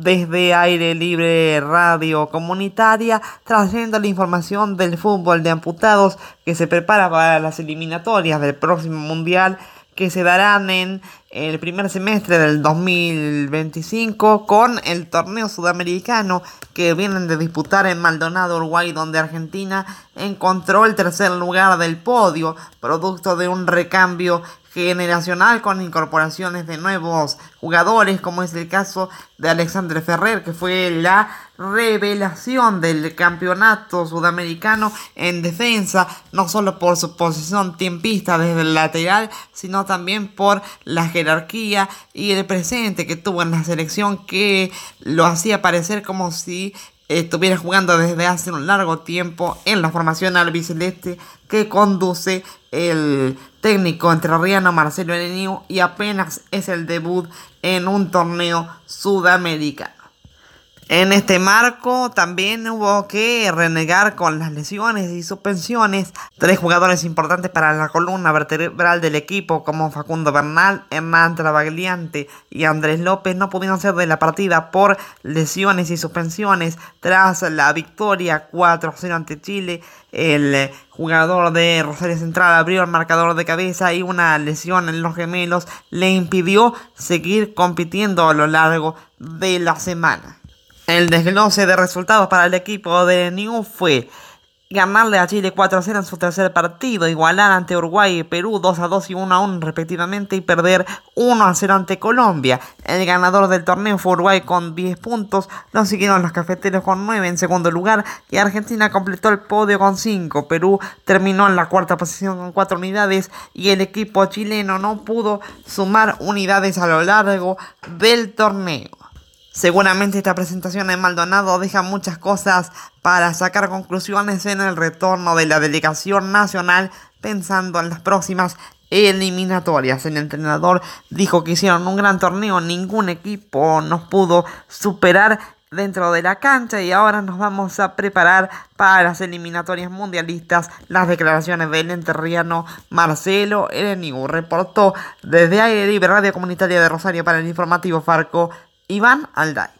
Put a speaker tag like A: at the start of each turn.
A: desde Aire Libre Radio Comunitaria, trayendo la información del fútbol de amputados que se prepara para las eliminatorias del próximo Mundial que se darán en el primer semestre del 2025 con el torneo sudamericano que vienen de disputar en Maldonado, Uruguay, donde Argentina encontró el tercer lugar del podio, producto de un recambio generacional con incorporaciones de nuevos jugadores, como es el caso de Alexandre Ferrer, que fue la revelación del campeonato sudamericano en defensa, no solo por su posición tiempista desde el lateral, sino también por la jerarquía y el presente que tuvo en la selección que lo hacía parecer como si estuviera jugando desde hace un largo tiempo en la formación albiceleste que conduce el técnico entrerriano Marcelo Ereniu y apenas es el debut en un torneo sudamericano. En este marco también hubo que renegar con las lesiones y suspensiones. Tres jugadores importantes para la columna vertebral del equipo como Facundo Bernal, Hernán Travagliante y Andrés López no pudieron ser de la partida por lesiones y suspensiones tras la victoria 4-0 ante Chile. El jugador de Rosario Central abrió el marcador de cabeza y una lesión en los gemelos le impidió seguir compitiendo a lo largo de la semana. El desglose de resultados para el equipo de New fue ganarle a Chile 4-0 en su tercer partido, igualar ante Uruguay y Perú 2-2 y 1-1 respectivamente y perder 1-0 ante Colombia. El ganador del torneo fue Uruguay con 10 puntos, lo siguieron los cafeteros con 9 en segundo lugar y Argentina completó el podio con 5. Perú terminó en la cuarta posición con 4 unidades y el equipo chileno no pudo sumar unidades a lo largo del torneo. Seguramente esta presentación en Maldonado deja muchas cosas para sacar conclusiones en el retorno de la delegación nacional pensando en las próximas eliminatorias. El entrenador dijo que hicieron un gran torneo, ningún equipo nos pudo superar dentro de la cancha y ahora nos vamos a preparar para las eliminatorias mundialistas. Las declaraciones del enterriano Marcelo Erenigu reportó desde Aire Libre Radio Comunitaria de Rosario para el informativo Farco Iván Alday.